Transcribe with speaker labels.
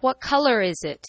Speaker 1: What color is it?